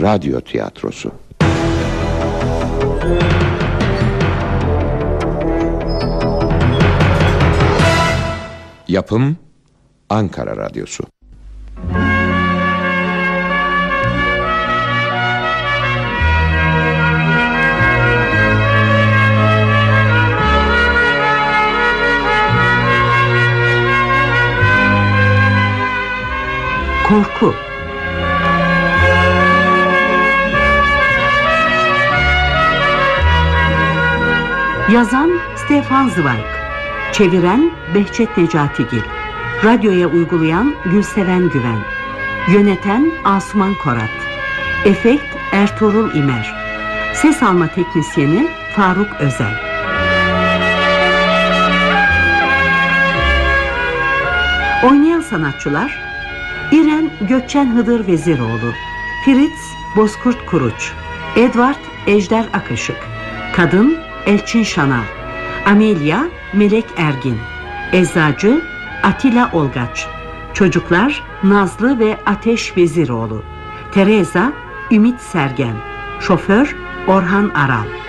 radyo tiyatrosu. Yapım Ankara Radyosu. Korku Yazan Stefan Zweig. Çeviren Behçet Necatigil Radyoya uygulayan Gülseven Güven. Yöneten Asuman Korat. Efekt Ertuğrul İmer. Ses alma teknisyeni Faruk Özel. Oynayan sanatçılar İren Gökçen Hıdır Veziroğlu Fritz Bozkurt Kuruç Edward Ejder Akışık Kadın Elçin Şanal Amelia Melek Ergin. Eczacı Atilla Olgaç. Çocuklar Nazlı ve Ateş Veziroğlu. Teresa Ümit Sergen. Şoför Orhan Aral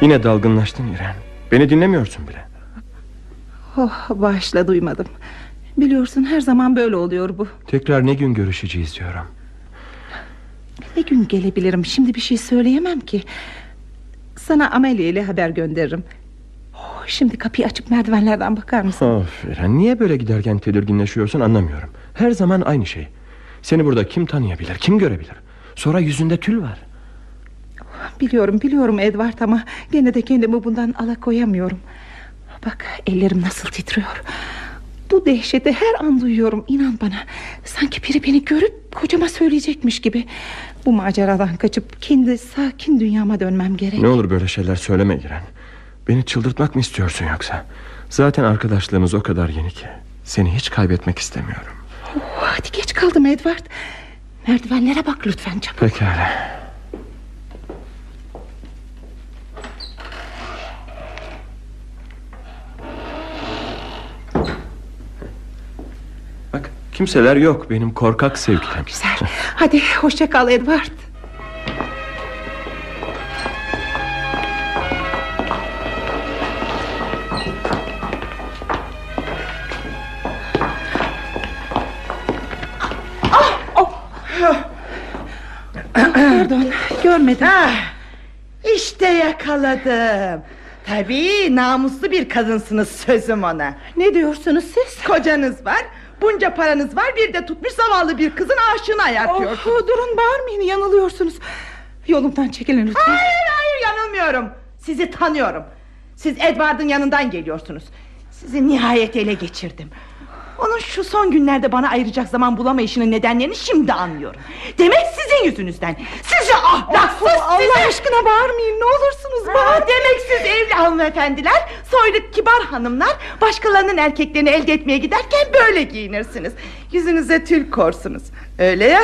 Yine dalgınlaştın İrem. Beni dinlemiyorsun bile. Oh bağışla duymadım. Biliyorsun her zaman böyle oluyor bu. Tekrar ne gün görüşeceğiz diyorum. Ne gün gelebilirim? Şimdi bir şey söyleyemem ki. Sana Amelia ile haber gönderirim. Oh, Şimdi kapıyı açıp merdivenlerden bakar mısın? Of İrem niye böyle giderken tedirginleşiyorsun anlamıyorum. Her zaman aynı şey. Seni burada kim tanıyabilir kim görebilir? Sonra yüzünde tül var Biliyorum biliyorum Edward ama Gene de kendimi bundan alakoyamıyorum. Bak ellerim nasıl titriyor. Bu dehşeti her an duyuyorum inan bana. Sanki biri beni görüp kocama söyleyecekmiş gibi. Bu maceradan kaçıp kendi sakin dünyama dönmem gerek. Ne olur böyle şeyler söyleme İren Beni çıldırtmak mı istiyorsun yoksa? Zaten arkadaşlığımız o kadar yeni ki. Seni hiç kaybetmek istemiyorum. Oh, Hadi geç kaldım Edward. Merdivenlere bak lütfen çabuk. Pekala kimseler yok. Benim korkak sevgilim. Güzel. Hadi hoşça kal Edward. Pardon görmedim. Ah, işte yakaladım. Tabii namuslu bir kadınsınız sözüm ona. Ne diyorsunuz siz? Kocanız var Bunca paranız var bir de tutmuş zavallı bir kızın aşığını ayartıyorsunuz oh, Durun bağırmayın yanılıyorsunuz. Yolumdan çekilin lütfen. Hayır hayır yanılmıyorum. Sizi tanıyorum. Siz Edward'ın yanından geliyorsunuz. Sizi nihayet ele geçirdim onun şu son günlerde bana ayıracak zaman bulamayışının nedenlerini şimdi anlıyorum. Demek sizin yüzünüzden. Sizce ahlaksız Allah size... aşkına bağırmayın ne olursunuz bağırmayın. Demek siz evli hanımefendiler, soylu kibar hanımlar... ...başkalarının erkeklerini elde etmeye giderken böyle giyinirsiniz. Yüzünüze tül korsunuz. Öyle ya...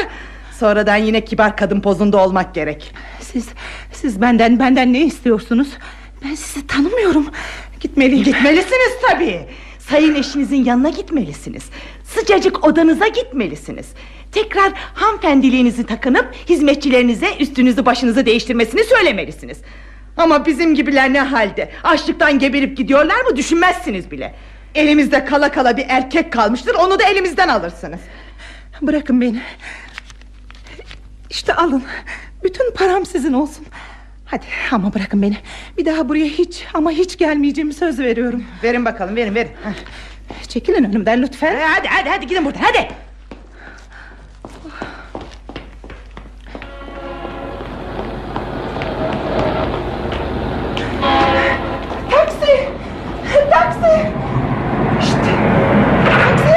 Sonradan yine kibar kadın pozunda olmak gerek. Siz siz benden benden ne istiyorsunuz? Ben sizi tanımıyorum. Gitmeliyim. Gitmelisiniz tabii. Sayın eşinizin yanına gitmelisiniz. Sıcacık odanıza gitmelisiniz. Tekrar hanımefendiliğinizi takınıp hizmetçilerinize üstünüzü başınızı değiştirmesini söylemelisiniz. Ama bizim gibiler ne halde? Açlıktan geberip gidiyorlar mı düşünmezsiniz bile. Elimizde kala kala bir erkek kalmıştır onu da elimizden alırsınız. Bırakın beni. İşte alın. Bütün param sizin olsun. Hadi ama bırakın beni. Bir daha buraya hiç ama hiç gelmeyeceğimi söz veriyorum. Verin bakalım verin verin. Çekilin önümden lütfen. Hadi hadi hadi gidin buradan hadi. Taksi! Taksi! İşte taksi!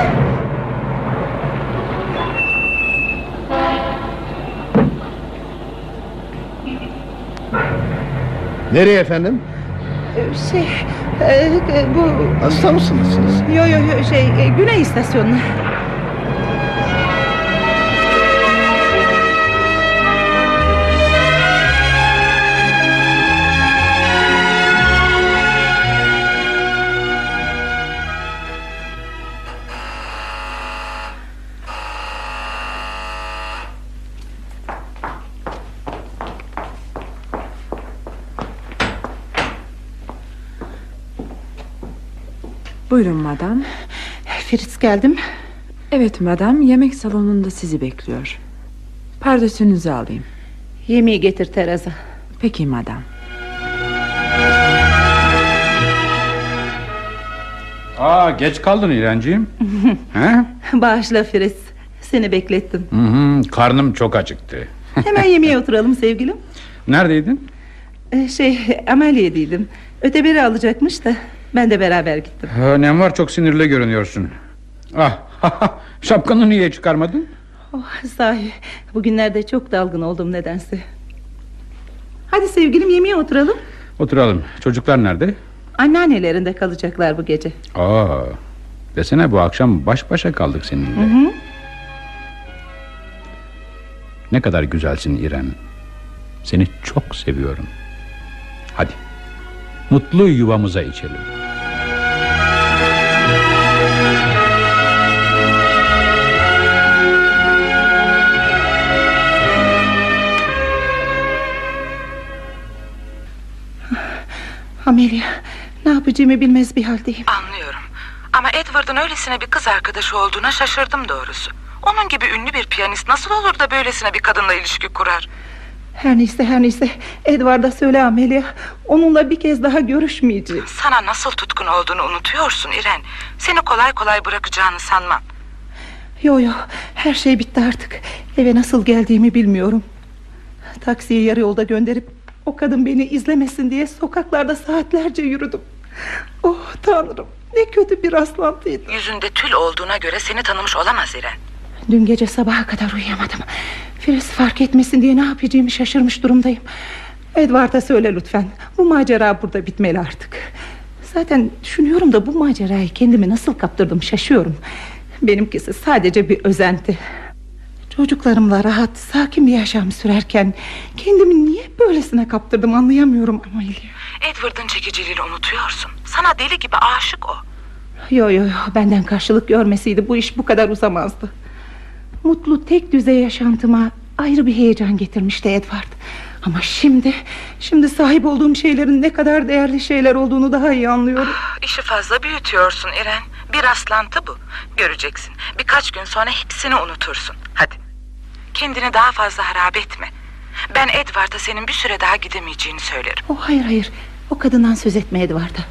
Nereye efendim? Ee, Şey e, e, bu Hasta mısınız siz? Yo yo yo şey e, Güney istasyonuna Buyurun madam. Fritz geldim Evet madam yemek salonunda sizi bekliyor. Pardesünüzü alayım. Yemeği getir Teresa Peki madam. Aa geç kaldın İrenciğim. He? Bağışla Fritz Seni beklettim Hı hı, karnım çok acıktı. Hemen yemeğe oturalım sevgilim Neredeydin? Ee, Şey ameliyedeydim Öteberi alacakmış da Ben de beraber gittim Ha, nem var çok sinirli görünüyorsun. Ah şapkanı niye çıkarmadın? oh, Sahi bugünlerde çok dalgın oldum nedense Hadi sevgilim yemeğe oturalım Oturalım. Çocuklar nerede? Anneannelerinde kalacaklar bu gece Aa, desene bu akşam baş başa kaldık seninle. Ne kadar güzelsin İrem. Seni çok seviyorum. Hadi. Mutlu yuvamıza içelim. Amelia ne yapacağımı bilmez bir haldeyim Anlıyorum. Ama Edward'ın öylesine bir kız arkadaşı olduğuna şaşırdım doğrusu. Onun gibi ünlü bir piyanist nasıl olur da böylesine bir kadınla ilişki kurar? Her neyse her neyse Edward'a söyle Amelia Onunla bir kez daha görüşmeyeceğiz Sana nasıl tutkun olduğunu unutuyorsun İren. Seni kolay kolay bırakacağını sanmam. Yo yo her şey bitti artık Eve nasıl geldiğimi bilmiyorum Taksiyi yarı yolda gönderip O kadın beni izlemesin diye Sokaklarda saatlerce yürüdüm. Oh tanrım ne kötü bir rastlantıydı Yüzünde tül olduğuna göre seni tanımış olamaz İren. Dün gece sabaha kadar uyuyamadım. Filiz fark etmesin diye ne yapacağımı şaşırmış durumdayım. Edward'a söyle lütfen Bu macera burada bitmeli artık. Zaten düşünüyorum da bu macerayı kendimi nasıl kaptırdım şaşıyorum. Benimkisi sadece bir özenti Çocuklarımla rahat, sakin bir yaşam sürerken Kendimi niye böylesine kaptırdım anlayamıyorum Amelia Edward'ın çekiciliğini unutuyorsun. Sana deli gibi aşık o. Yo yo yo benden karşılık görmeseydi bu iş bu kadar uzamazdı Mutlu tek düzey yaşantıma ayrı bir heyecan getirmişti Edward Ama şimdi Şimdi sahip olduğum şeylerin ne kadar değerli şeyler olduğunu daha iyi anlıyorum İşi fazla büyütüyorsun İren. Bir rastlantı bu. Göreceksin. Birkaç gün sonra hepsini unutursun. Hadi. Kendini daha fazla harap etme. Ben Edward'a senin bir süre daha gidemeyeceğini söylerim. Oh hayır hayır o kadından söz etme Edward'a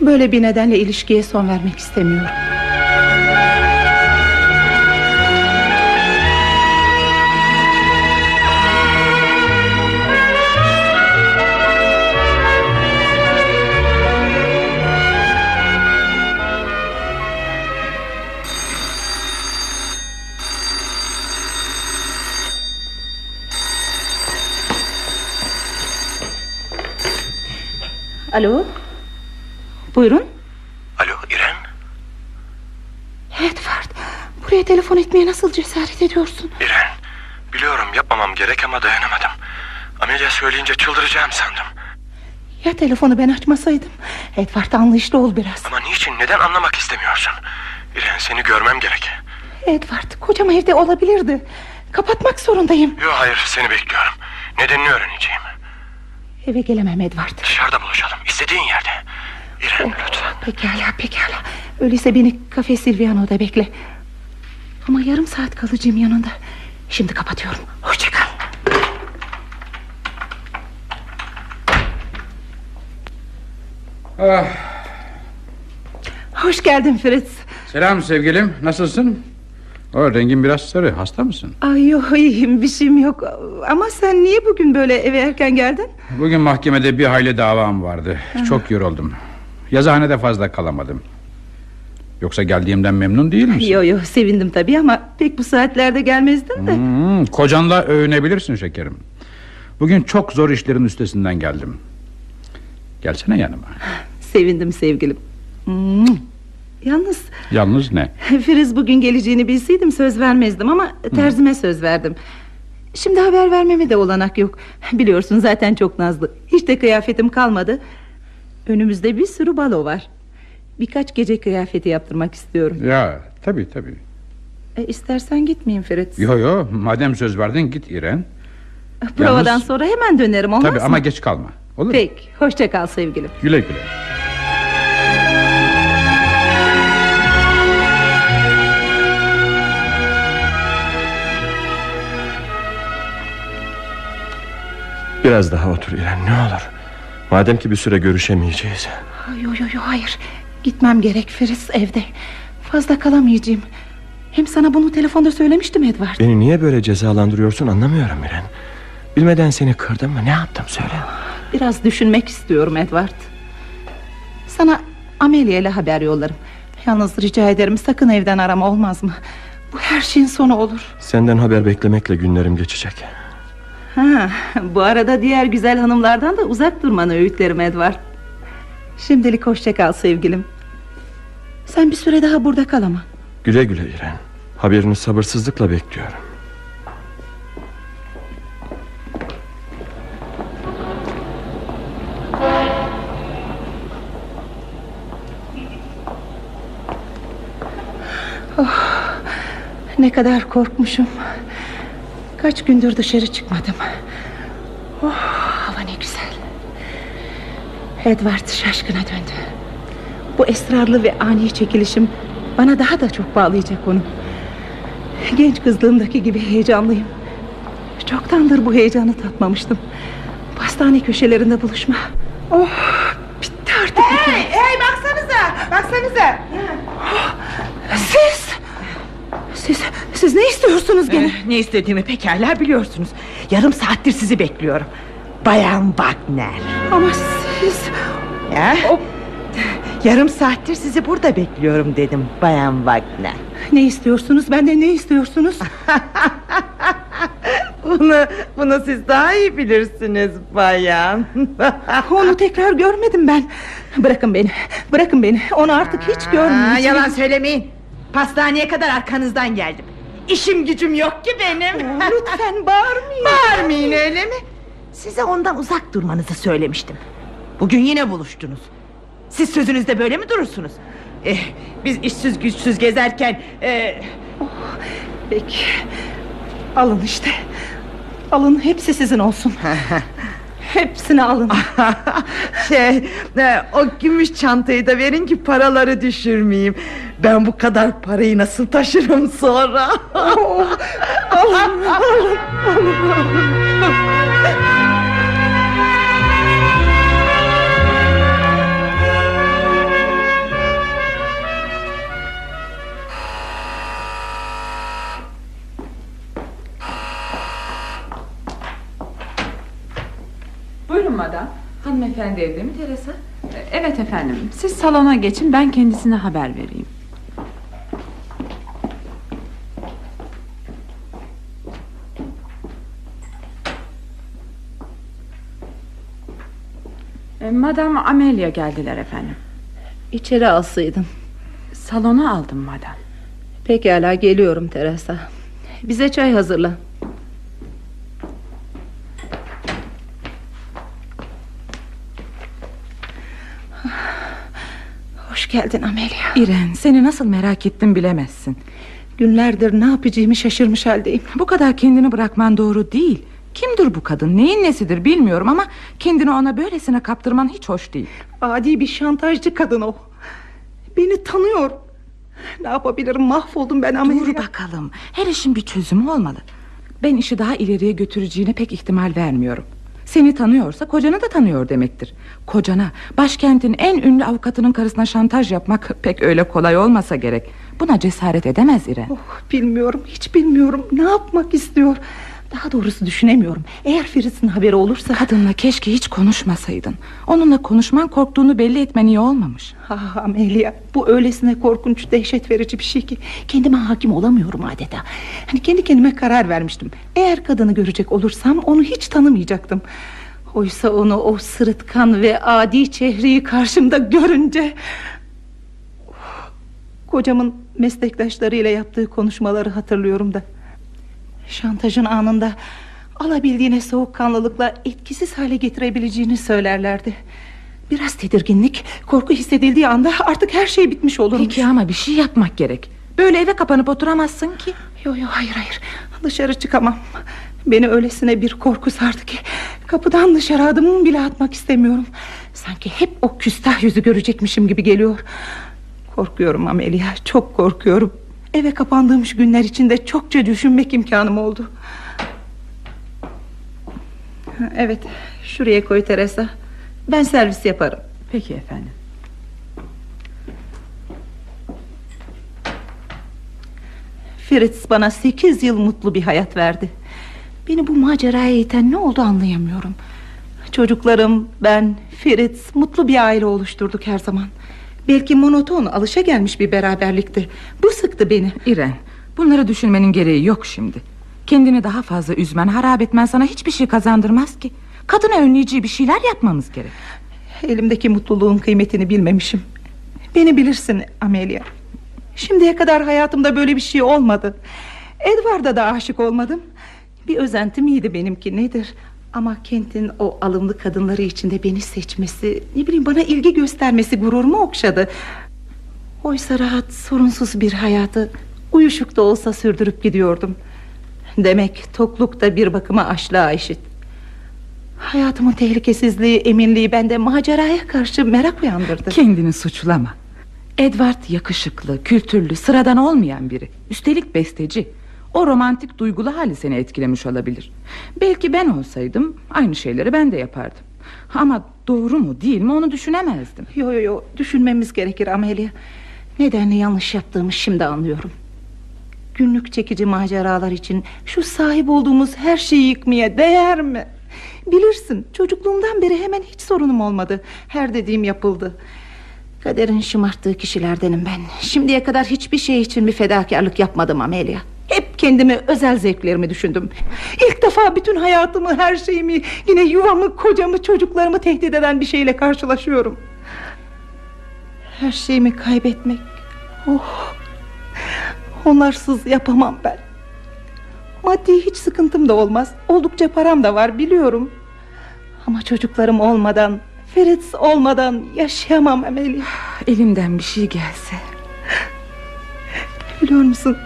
Böyle bir nedenle ilişkiye son vermek istemiyorum Alo Buyurun Alo İren. Edward Buraya telefon etmeye nasıl cesaret ediyorsun İren. Biliyorum yapmamam gerek ama dayanamadım. Amelia söyleyince çıldıracağım sandım. Ya telefonu ben açmasaydım Edward anlayışlı ol biraz Ama niçin neden anlamak istemiyorsun? İren seni görmem gerek. Edward kocam evde olabilirdi Kapatmak zorundayım Yok hayır seni bekliyorum. Nedenini öğreneceğim. Eve gelemem Edward Dışarıda buluşalım. İstediğin yerde. İren lütfen. Pekala pekala. Öyleyse beni kafe Silviano'da bekle. Ama yarım saat kalacağım yanında. Şimdi kapatıyorum. Hoşça kal. Ah, Hoş geldin Fritz. Selam sevgilim. Nasılsın? O rengin biraz sarı hasta mısın? Ay yok iyiyim bir şeyim yok Ama sen niye bugün böyle eve erken geldin Bugün mahkemede bir hayli davam vardı. Çok yoruldum. Yazıhanede fazla kalamadım. Yoksa geldiğimden memnun değil misin? Yo yo sevindim tabii ama Pek bu saatlerde gelmezdin de Hmm, kocanla övünebilirsin şekerim. Bugün çok zor işlerin üstesinden geldim. Gelsene yanıma. Sevindim sevgilim. Yalnız Yalnız ne? Firiz bugün geleceğini bilseydim söz vermezdim ama terzime söz verdim. Şimdi haber vermeme de olanak yok. Biliyorsun zaten çok nazlı. Hiç de kıyafetim kalmadı. Önümüzde bir sürü balo var. Birkaç gece kıyafeti yaptırmak istiyorum. Ya tabii tabii. E, istersen gitmeyeyim Ferit. Yo yo madem söz verdin git İren. Provadan yalnız- sonra hemen dönerim olmaz Tabii mı? ama geç kalma. Olur? Peki hoşça kal sevgilim. Güle güle. Biraz daha otur İrem ne olur. Madem ki bir süre görüşemeyeceğiz. Yo yo yo hayır. Gitmem gerek Firiz evde. Fazla kalamayacağım. Hem sana bunu telefonda söylemiştim Edward. Beni niye böyle cezalandırıyorsun anlamıyorum İrem. Bilmeden seni kırdım mı ne yaptım söyle. Biraz düşünmek istiyorum Edward. Sana Amelia ile haber yollarım. Yalnız rica ederim sakın evden arama olmaz mı? Bu her şeyin sonu olur. Senden haber beklemekle günlerim geçecek. Ha, bu arada diğer güzel hanımlardan da uzak durmanı öğütlerim Edward. Şimdilik hoşça kal sevgilim. Sen bir süre daha burada kal ama. Güle güle İrem. Haberini sabırsızlıkla bekliyorum. Ne kadar korkmuşum. Kaç gündür dışarı çıkmadım. Oh, hava ne güzel. Edward şaşkına döndü. Bu esrarlı ve ani çekilişim bana daha da çok bağlayacak onu. Genç kızlığımdaki gibi heyecanlıyım. Çoktandır bu heyecanı tatmamıştım. Pastane köşelerinde buluşma. Oh, bitti artık. Hey, hey baksanıza, baksanıza. Siz, siz, siz ne istiyorsunuz gene? Eh, ne istediğimi pekala biliyorsunuz. Yarım saattir sizi bekliyorum. Bayan Wagner. Ama siz... Ya? Yarım saattir sizi burada bekliyorum dedim Bayan Wagner. Ne istiyorsunuz? Benden ne istiyorsunuz? Bunu, bunu siz daha iyi bilirsiniz bayan. Onu tekrar görmedim ben. Bırakın beni. Bırakın beni. Onu artık hiç görmeyeceğim. yalan söylemeyin. Pastaneye kadar arkanızdan geldim. İşim gücüm yok ki benim. Lütfen bağırmayın. Bağırmayın öyle mi? Size ondan uzak durmanızı söylemiştim. Bugün yine buluştunuz. Siz sözünüzde böyle mi durursunuz? Eh, biz işsiz güçsüz gezerken... eh, Peki. Alın işte. Alın hepsi sizin olsun. Hepsini alın. şey, e, o gümüş çantayı da verin ki paraları düşürmeyeyim. Ben bu kadar parayı nasıl taşırım sonra? alın, alın, Buyurun madam. Hanımefendi evde mi Teresa? E, Evet efendim. Siz salona geçin ben kendisine haber vereyim. E, Madam Amelia geldiler efendim. İçeri alsaydın. Salona aldım madam. Pekala geliyorum Teresa. Bize çay hazırla. Geldin Amelia. İren seni nasıl merak ettim bilemezsin Günlerdir ne yapacağımı şaşırmış haldeyim. Bu kadar kendini bırakman doğru değil Kimdir bu kadın neyin nesidir bilmiyorum ama Kendini ona böylesine kaptırman hiç hoş değil Adi bir şantajcı kadın o. Beni tanıyor. Ne yapabilirim mahvoldum ben Amelia. Dur bakalım her işin bir çözümü olmalı Ben işi daha ileriye götüreceğine pek ihtimal vermiyorum Seni tanıyorsa kocanı da tanıyor demektir. Kocana başkentin en ünlü avukatının karısına şantaj yapmak Pek öyle kolay olmasa gerek. Buna cesaret edemez İren Oh, bilmiyorum hiç bilmiyorum. Ne yapmak istiyor Daha doğrusu düşünemiyorum. Eğer Firiz'in haberi olursa Kadınla keşke hiç konuşmasaydın. Onunla konuşman korktuğunu belli etmen iyi olmamış. Ah Amelia bu öylesine korkunç dehşet verici bir şey ki Kendime hakim olamıyorum adeta. Hani kendi kendime karar vermiştim. Eğer kadını görecek olursam onu hiç tanımayacaktım. Oysa onu o sırıtkan ve adi çehreyi karşımda görünce... Kocamın meslektaşlarıyla yaptığı konuşmaları hatırlıyorum da. Şantajın anında alabildiğine soğukkanlılıkla etkisiz hale getirebileceğini söylerlerdi. Biraz tedirginlik, korku hissedildiği anda artık her şey bitmiş olurmuş. Peki ama bir şey yapmak gerek. Böyle eve kapanıp oturamazsın ki. Yok yok hayır hayır dışarı çıkamam. Beni öylesine bir korku sardı ki kapıdan dışarı adımımı bile atmak istemiyorum. Sanki hep o küstah yüzü görecekmişim gibi geliyor. Korkuyorum Amelia çok korkuyorum. Eve kapandığım şu günler içinde çokça düşünmek imkanım oldu. Evet şuraya koy Teresa. Ben servis yaparım. Peki efendim. Fritz bana sekiz yıl mutlu bir hayat verdi. Beni bu maceraya iten ne oldu anlayamıyorum. Çocuklarım, ben, Fritz mutlu bir aile oluşturduk her zaman. Belki monoton, alışa gelmiş bir beraberlikti. Bu sıktı beni. İren, bunları düşünmenin gereği yok şimdi. Kendini daha fazla üzmen, harap etmen sana hiçbir şey kazandırmaz ki. Kadına önleyici bir şeyler yapmamız gerek. Elimdeki mutluluğun kıymetini bilmemişim. Beni bilirsin Amelia. Şimdiye kadar hayatımda böyle bir şey olmadı. Edward'a da aşık olmadım. Bir özenti miydi benimki nedir? Ama Kent'in o alımlı kadınları içinde beni seçmesi... ...ne bileyim bana ilgi göstermesi gururumu okşadı. Oysa rahat, sorunsuz bir hayatı... ...uyuşuk da olsa sürdürüp gidiyordum. Demek tokluk da bir bakıma açlığa eşit. Hayatımın tehlikesizliği, eminliği bende maceraya karşı merak uyandırdı. Kendini suçlama. Edward yakışıklı, kültürlü, sıradan olmayan biri. Üstelik besteci. O romantik duygulu hali seni etkilemiş olabilir. Belki ben olsaydım aynı şeyleri ben de yapardım. Ama doğru mu değil mi onu düşünemezdim. Yo yo yo düşünmemiz gerekir Amelia. Nedenle yanlış yaptığımı şimdi anlıyorum. Günlük çekici maceralar için şu sahip olduğumuz her şeyi yıkmaya değer mi? Bilirsin çocukluğumdan beri hemen hiç sorunum olmadı. Her dediğim yapıldı. Kaderin şımarttığı kişilerdenim ben. Şimdiye kadar hiçbir şey için bir fedakarlık yapmadım Amelia. Hep kendimi özel zevklerimi düşündüm. İlk defa bütün hayatımı her şeyimi Yine yuvamı kocamı çocuklarımı tehdit eden bir şeyle karşılaşıyorum. Her şeyimi kaybetmek Oh! Onlarsız yapamam ben. Maddi hiç sıkıntım da olmaz. Oldukça param da var biliyorum. Ama çocuklarım olmadan Ferit olmadan yaşayamam Amelia Elimden bir şey gelse. Biliyor musun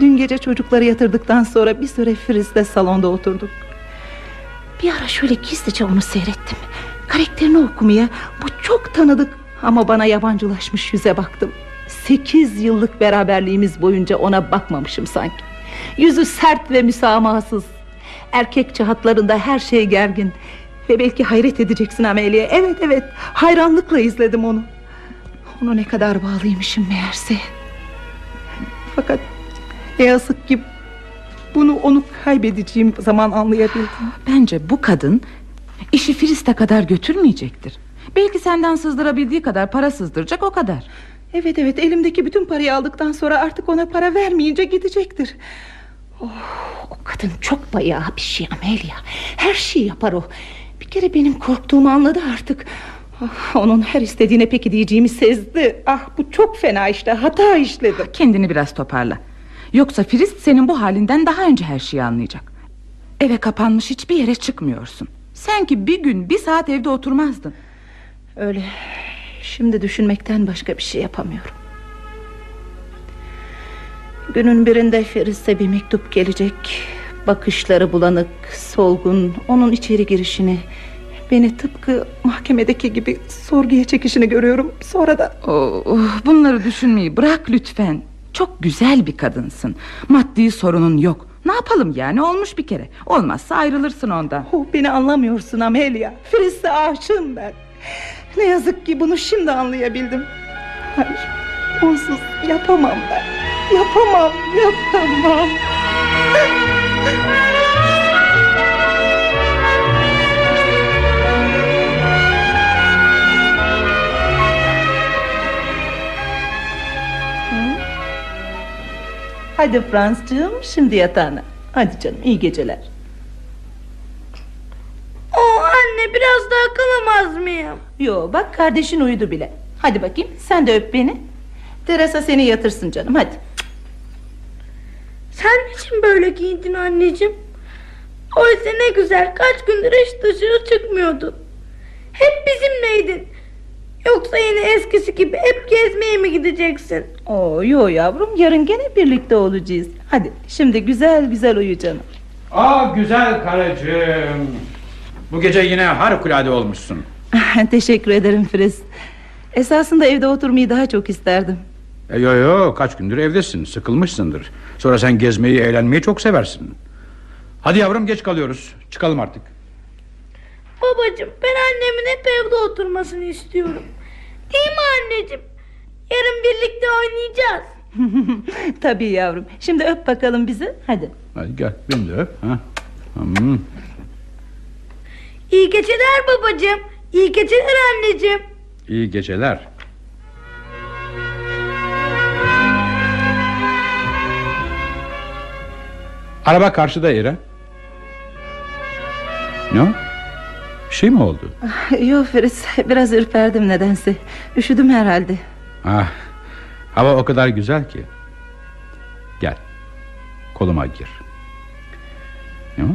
Dün gece çocukları yatırdıktan sonra bir süre Fritz'le salonda oturduk. Bir ara şöyle gizlice onu seyrettim. Karakterini okumaya bu çok tanıdık ama bana yabancılaşmış yüze baktım. Sekiz yıllık beraberliğimiz boyunca ona bakmamışım sanki. Yüzü sert ve müsamahasız. Erkekçe hatlarında her şey gergin. Ve belki hayret edeceksin Amelia. Evet evet hayranlıkla izledim onu. Onu ne kadar bağlıymışım meğerse. Fakat ne yazık ki bunu onu kaybedeceğim zaman anlayabildim. Bence bu kadın işi Filiste kadar götürmeyecektir. Belki senden sızdırabildiği kadar para sızdıracak o kadar. Evet evet elimdeki bütün parayı aldıktan sonra artık ona para vermeyince gidecektir. Oh, o kadın çok bayağı bir şey Amelia. Her şeyi yapar o. Bir kere benim korktuğumu anladı artık. Ah, onun her istediğine peki diyeceğimi sezdi. Ah bu çok fena işte hata işledim. Kendini biraz toparla. Yoksa Frist senin bu halinden daha önce her şeyi anlayacak. Eve kapanmış hiçbir yere çıkmıyorsun. Sen ki bir gün bir saat evde oturmazdın. Öyle. Şimdi düşünmekten başka bir şey yapamıyorum. Günün birinde Feris'e bir mektup gelecek. Bakışları bulanık, solgun, onun içeri girişini... ...beni tıpkı mahkemedeki gibi sorguya çekişini görüyorum. Sonra da... Oh, bunları düşünmeyi bırak lütfen. Çok güzel bir kadınsın. Maddi sorunun yok. Ne yapalım yani? Olmuş bir kere. Olmazsa ayrılırsın ondan. Oh, Beni anlamıyorsun Amelia. Fritz'e aşığım ben. Ne yazık ki bunu şimdi anlayabildim. Hayır Onsuz yapamam ben. Yapamam yapamam Hadi Franscığım şimdi yatağına Hadi canım iyi geceler Oh anne Anne biraz daha kalamaz mıyım? Yo bak kardeşin uyudu bile. Hadi bakayım sen de öp beni. Teresa seni yatırsın canım hadi. Sen niçin böyle giyindin anneciğim? Oysa ne güzel kaç gündür hiç dışarı çıkmıyordun. Hep bizimleydin. Yoksa yine eskisi gibi hep gezmeye mi gideceksin? Oo yo yavrum yarın gene birlikte olacağız. Hadi şimdi güzel güzel uyu canım. Aa güzel karıcığım. Bu gece yine harikulade olmuşsun. Teşekkür ederim Filiz. Esasında evde oturmayı daha çok isterdim. E, yo yo kaç gündür evdesin sıkılmışsındır. Sonra sen gezmeyi eğlenmeyi çok seversin. Hadi yavrum geç kalıyoruz. Çıkalım artık. Babacığım ben annemin hep evde oturmasını istiyorum. Değil mi anneciğim? Yarın birlikte oynayacağız. Tabii yavrum. Şimdi öp bakalım bizi. Hadi. Hadi gel beni de öp. Ha? Hmm. İyi geceler babacığım. İyi geceler anneciğim. İyi geceler. Araba karşıda İrem. Ne o? Bir şey mi oldu? Yo Filiz biraz ürperdim nedense. Üşüdüm herhalde. Ah, hava o kadar güzel ki. Gel. Koluma gir. Ne o?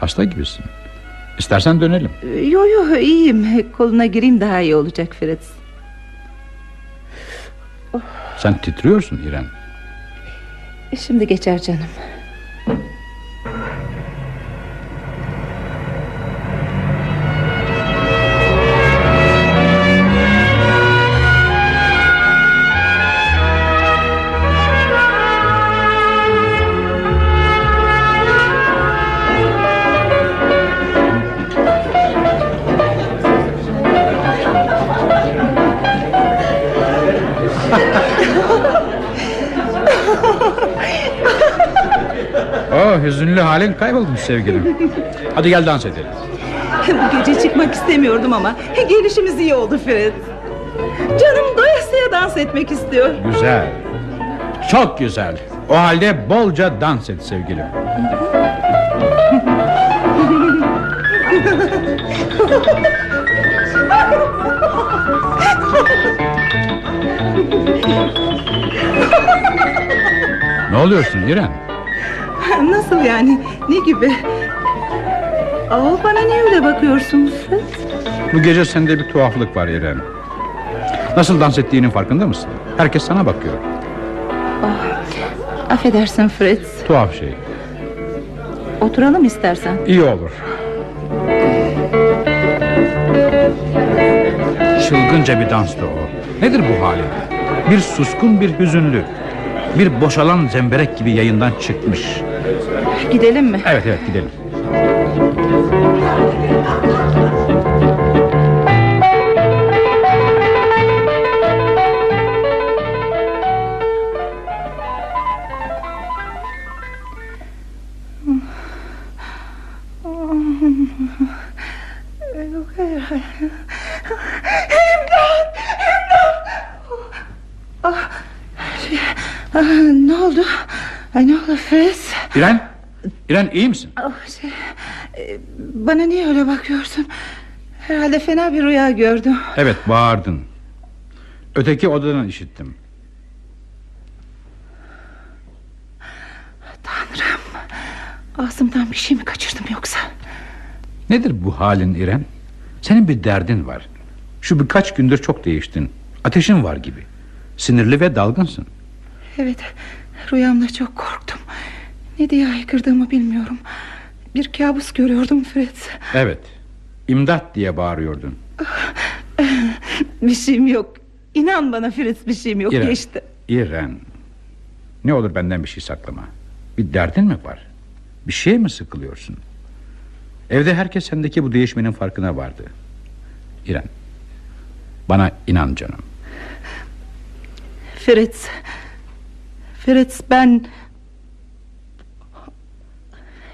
Hasta gibisin. İstersen dönelim. Yo yo iyiyim. Koluna gireyim daha iyi olacak Filiz. Sen titriyorsun İrem. Şimdi geçer canım. Hüzünlü halin kaybolmuş sevgilim. Hadi gel dans edelim. Bu gece çıkmak istemiyordum ama gelişimiz iyi oldu Fred. Canım doyasıya dans etmek istiyor. Güzel. Çok güzel. O halde bolca dans et sevgilim. ne oluyorsun İrem? Nasıl yani? Ne gibi? Aa, bana niye öyle bakıyorsun Fred? Bu gece sende bir tuhaflık var İrem. Nasıl dans ettiğinin farkında mısın? Herkes sana bakıyor. Affedersin Fred. Tuhaf şey. Oturalım istersen. İyi olur. Çılgınca bir danstı o. Nedir bu hali? Bir suskun bir hüzünlü. Bir boşalan zemberek gibi yayından çıkmış. Gidelim mi? Evet evet gidelim. Aa, ne oldu? Ay, ne oldu Fred? İren, İren iyi misin? Ah, şey, bana niye öyle bakıyorsun? Herhalde fena bir rüya gördüm. Evet bağırdın. Öteki odadan işittim. Tanrım. Ağzımdan bir şey mi kaçırdım yoksa? Nedir bu halin İrem? Senin bir derdin var. Şu birkaç gündür çok değiştin. Ateşin var gibi. Sinirli ve dalgınsın. Evet rüyamda çok korktum Ne diye haykırdığımı bilmiyorum Bir kabus görüyordum Fred Evet. İmdat diye bağırıyordun. Bir şeyim yok İnan bana Fred bir şeyim yok İrem, geçti İrem. Ne olur benden bir şey saklama. Bir derdin mi var? Bir şeye mi sıkılıyorsun? Evde herkes sendeki bu değişmenin farkına vardı. İrem. Bana inan canım. Fred Fred ben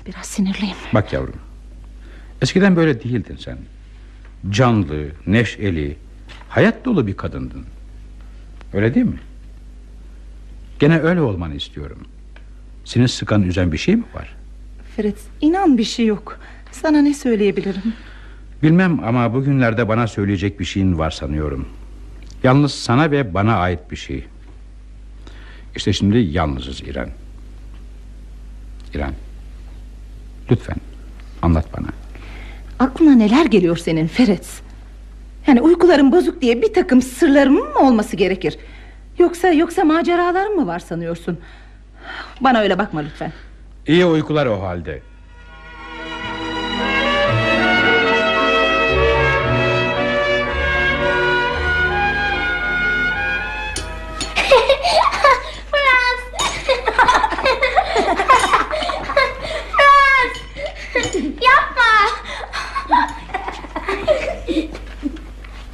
Biraz sinirliyim Bak yavrum. Eskiden böyle değildin sen. Canlı, neşeli, hayat dolu bir kadındın. Öyle değil mi? Gene öyle olmanı istiyorum. Seni sıkan üzen bir şey mi var? Fred inan bir şey yok Sana ne söyleyebilirim Bilmem ama bugünlerde bana söyleyecek bir şeyin var sanıyorum. Yalnız sana ve bana ait bir şey. İşte şimdi yalnızız İren. İren. Lütfen anlat bana. Aklına neler geliyor senin Ferit? Yani uykuların bozuk diye bir takım sırlarımın mı olması gerekir? Yoksa yoksa maceralarım mı var sanıyorsun? Bana öyle bakma lütfen. İyi uykular o halde.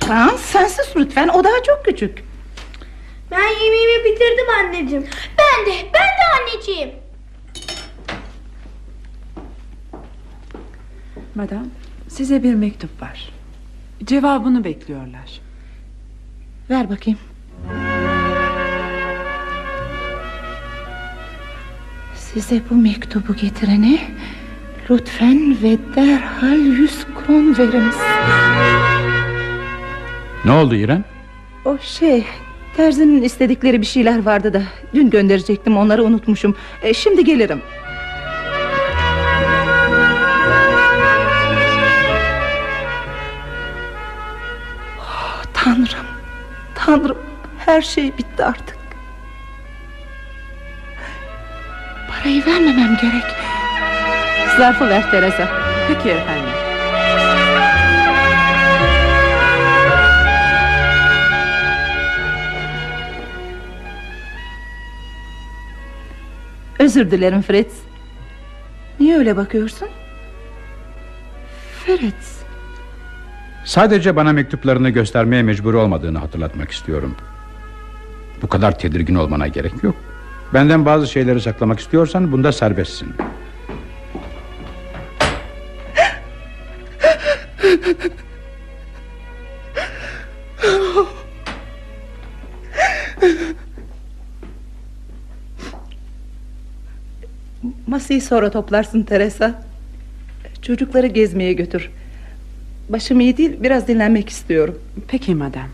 Frans sen sus lütfen o daha çok küçük. Ben yemeğimi bitirdim anneciğim. Ben de, ben de anneciğim. Madam size bir mektup var. Cevabını bekliyorlar. Ver bakayım. Size bu mektubu getirene lütfen ve derhal yüz kron veriniz. Ne oldu İren? O şey terzinin istedikleri bir şeyler vardı da dün gönderecektim onları unutmuşum. E, şimdi gelirim. Oh, tanrım, tanrım her şey bitti artık. Parayı vermemem gerek. Zarfı ver Teresa. Peki efendim. Özür dilerim Fritz. Niye öyle bakıyorsun? Fritz. Sadece bana mektuplarını göstermeye mecbur olmadığını hatırlatmak istiyorum. Bu kadar tedirgin olmana gerek yok. Benden bazı şeyleri saklamak istiyorsan bunda serbestsin. Masayı sonra toplarsın Teresa. Çocukları gezmeye götür. Başım iyi değil biraz dinlenmek istiyorum. Peki madam.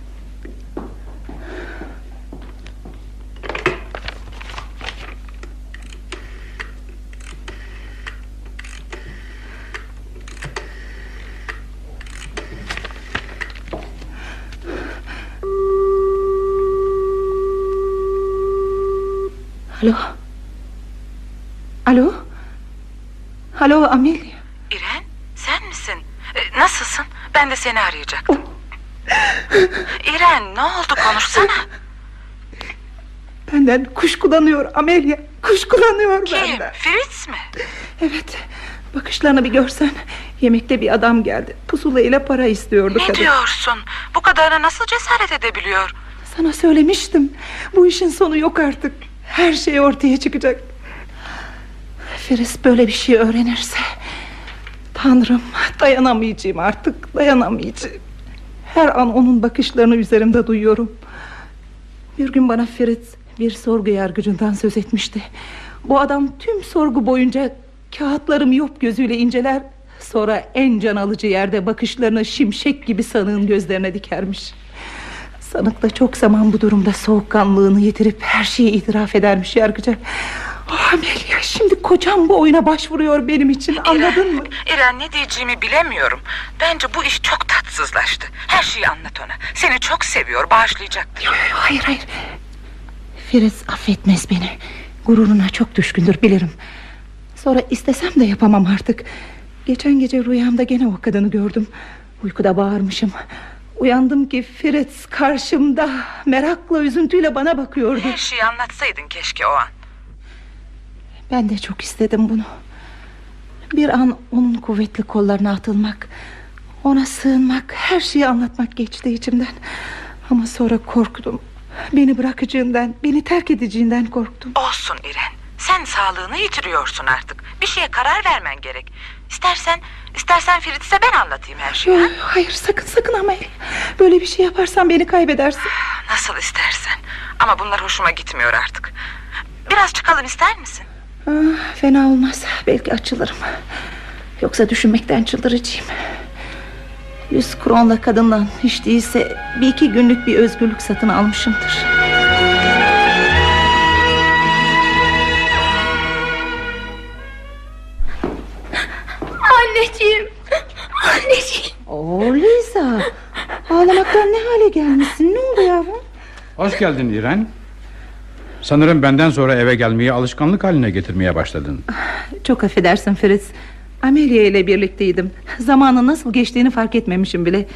Alo. Alo. Alo Amelia. İren sen misin? E, Nasılsın? Ben de seni arayacaktım. İren ne oldu konuşsana. Benden kuşkulanıyor Amelia. Kuşkulanıyor Kim? benden. Fritz mi? Evet. Bakışlarını bir görsen. Yemekte bir adam geldi. Pusula ile para istiyordu Ne kadın. diyorsun? Bu kadarına nasıl cesaret edebiliyor? Sana söylemiştim. Bu işin sonu yok artık. Her şey ortaya çıkacak. Feris böyle bir şey öğrenirse... Tanrım dayanamayacağım artık dayanamayacağım. Her an onun bakışlarını üzerimde duyuyorum. Bir gün bana Ferit bir sorgu yargıcından söz etmişti. Bu adam tüm sorgu boyunca kağıtları miyop gözüyle inceler. Sonra en can alıcı yerde bakışlarını şimşek gibi sanığın gözlerine dikermiş. Sanık da çok zaman bu durumda soğukkanlığını yitirip her şeyi itiraf edermiş yargıca. Amelia şimdi kocam bu oyuna başvuruyor benim için anladın mı? İren ne diyeceğimi bilemiyorum. Bence bu iş çok tatsızlaştı. Her şeyi anlat ona. Seni çok seviyor, bağışlayacaktır. Yok, yok, hayır hayır. Firiz affetmez beni. Gururuna çok düşkündür bilirim. Sonra istesem de yapamam artık. Geçen gece rüyamda gene o kadını gördüm. Uykuda bağırmışım. Uyandım ki Fritz karşımda merakla üzüntüyle bana bakıyordu. Her şeyi anlatsaydın keşke o an. Ben de çok istedim bunu. Bir an onun kuvvetli kollarına atılmak, ona sığınmak, her şeyi anlatmak geçti içimden. Ama sonra korktum. Beni bırakacağından, beni terk edeceğinden korktum. Olsun İren. Sen sağlığını yitiriyorsun artık. Bir şeye karar vermen gerek. İstersen, istersen Fritz'e ben anlatayım her şeyi. Yok, hayır sakın sakın ama böyle bir şey yaparsan beni kaybedersin. Nasıl istersen. Ama bunlar hoşuma gitmiyor artık. Biraz çıkalım ister misin? Ah, fena olmaz. Belki açılırım. Yoksa düşünmekten çıldıracağım. Yüz kronla kadından hiç değilse bir iki günlük bir özgürlük satın almışımdır. Anneciğim. Anneciğim. Oo Liza. Ağlamaktan ne hale gelmişsin? Ne oldu yavrum? Hoş geldin İren. Sanırım benden sonra eve gelmeyi alışkanlık haline getirmeye başladın. Çok affedersin Fritz. Amelia ile birlikteydim. Zamanın nasıl geçtiğini fark etmemişim bile.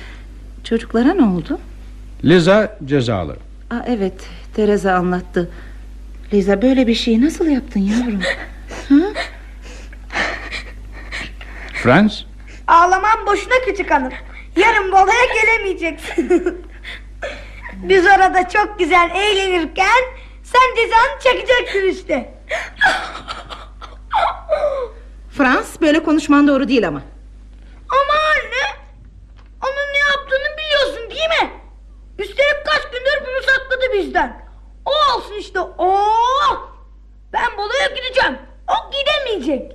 Çocuklara ne oldu? Liza cezalı. Aa, evet, Teresa anlattı. Liza böyle bir şeyi nasıl yaptın yavrum? Franz Ağlaman boşuna küçük hanım. Yarın balaya gelemeyeceksin. Biz orada çok güzel eğlenirken sen cezanı çekeceksin işte. Frans böyle konuşman doğru değil ama. Ama anne onun ne yaptığını biliyorsun değil mi? Üstelik kaç gündür bunu sakladı bizden. O olsun işte o. Ben balaya gideceğim. O gidemeyecek.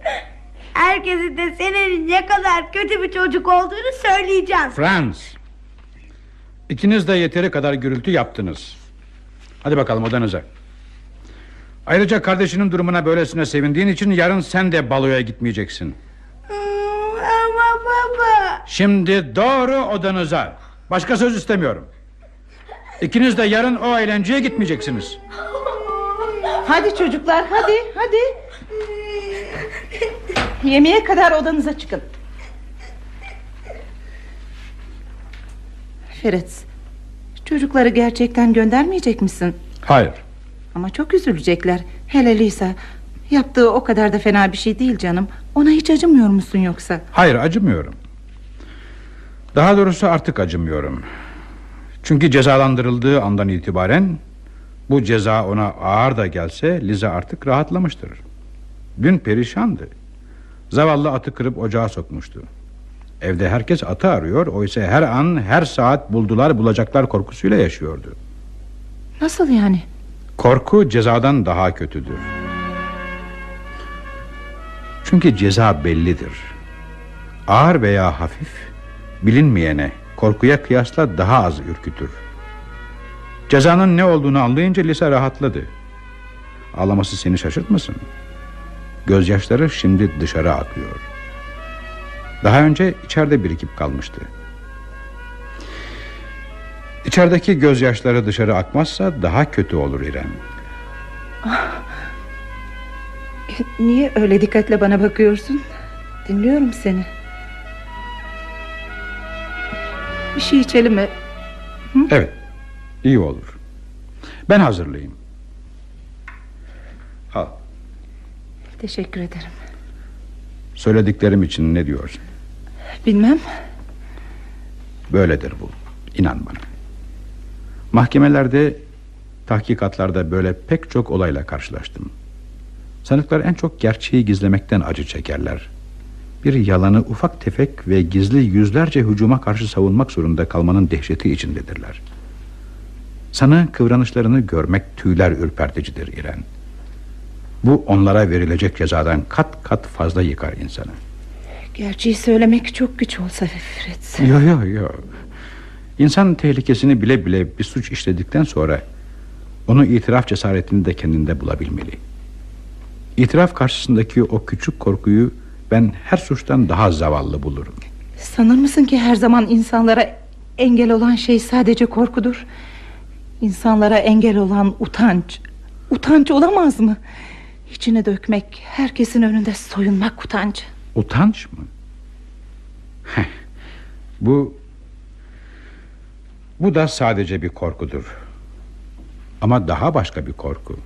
Herkese de senin ne kadar kötü bir çocuk olduğunu söyleyeceğim. Franz İkiniz de yeteri kadar gürültü yaptınız Hadi bakalım odanıza Ayrıca kardeşinin durumuna böylesine sevindiğin için Yarın sen de baloya gitmeyeceksin Ama baba. Şimdi doğru odanıza Başka söz istemiyorum İkiniz de yarın o eğlenceye gitmeyeceksiniz Hadi çocuklar hadi hadi. Yemeğe kadar odanıza çıkın. Fritz, çocukları gerçekten göndermeyecek misin? Hayır Ama çok üzülecekler. Hele Lisa, yaptığı o kadar da fena bir şey değil canım. Ona hiç acımıyor musun yoksa? Hayır acımıyorum Daha doğrusu artık acımıyorum Çünkü cezalandırıldığı andan itibaren Bu ceza ona ağır da gelse Liza artık rahatlamıştır Dün perişandı Zavallı atı kırıp ocağa sokmuştu Evde herkes atı arıyor Oysa her an her saat buldular bulacaklar korkusuyla yaşıyordu Nasıl yani? Korku cezadan daha kötüdür. Çünkü ceza bellidir. Ağır veya hafif Bilinmeyene Korkuya kıyasla daha az ürkütür. Cezanın ne olduğunu anlayınca Lisa rahatladı. Ağlaması seni şaşırtmasın. Gözyaşları şimdi dışarı akıyor. Daha önce içeride birikip kalmıştı İçerideki gözyaşları dışarı akmazsa daha kötü olur İrem Niye öyle dikkatle bana bakıyorsun? Dinliyorum seni. Bir şey içelim mi? Evet iyi olur Ben hazırlayayım Al Teşekkür ederim. Söylediklerim için ne diyorsun Bilmem. Böyledir bu İnan bana Mahkemelerde Tahkikatlarda böyle pek çok olayla karşılaştım. Sanıklar en çok gerçeği gizlemekten acı çekerler. Bir yalanı ufak tefek ve gizli yüzlerce hücuma karşı savunmak zorunda kalmanın dehşeti içindedirler. Sana kıvranışlarını görmek tüyler ürperticidir İren. Bu onlara verilecek cezadan kat kat fazla yıkar insanı. Gerçeği söylemek çok güç olsa Fritz. Yok yok yok İnsan tehlikesini bile bile bir suç işledikten sonra Onu itiraf cesaretini de kendinde bulabilmeli İtiraf karşısındaki o küçük korkuyu Ben her suçtan daha zavallı bulurum Sanır mısın ki her zaman insanlara engel olan şey sadece korkudur? İnsanlara engel olan utanç. Utanç olamaz mı? İçine dökmek, herkesin önünde soyunmak utancı. Utanç mı? Heh, bu Bu da sadece bir korkudur. Ama daha başka bir korku.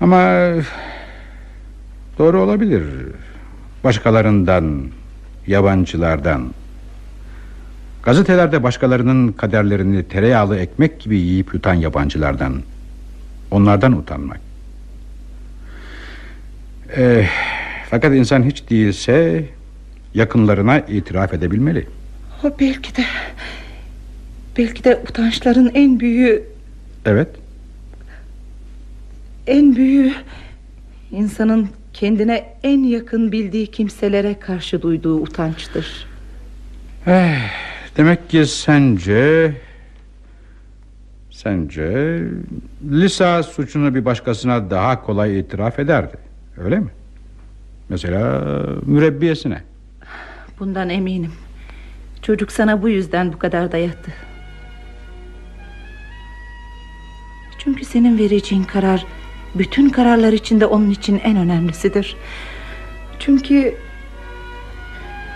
Ama Doğru olabilir. Başkalarından Yabancılardan. Gazetelerde başkalarının kaderlerini tereyağlı ekmek gibi yiyip yutan yabancılardan. Onlardan utanmak. Eh, fakat insan hiç değilse yakınlarına itiraf edebilmeli. Belki de belki de utançların en büyüğü Evet. en büyüğü insanın kendine en yakın bildiği kimselere karşı duyduğu utançtır. Eh, demek ki sence... Sence... Lisa suçunu bir başkasına daha kolay itiraf ederdi. Öyle mi? Mesela mürebbiyesine. Bundan eminim. Çocuk sana bu yüzden bu kadar dayattı. Çünkü senin vereceğin karar bütün kararlar içinde onun için en önemlisidir. Çünkü